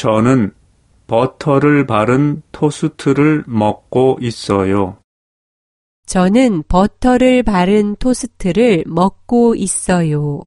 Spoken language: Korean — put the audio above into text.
저는 버터를 바른 토스트를 먹고 있어요. 저는 버터를 바른 토스트를 먹고 있어요.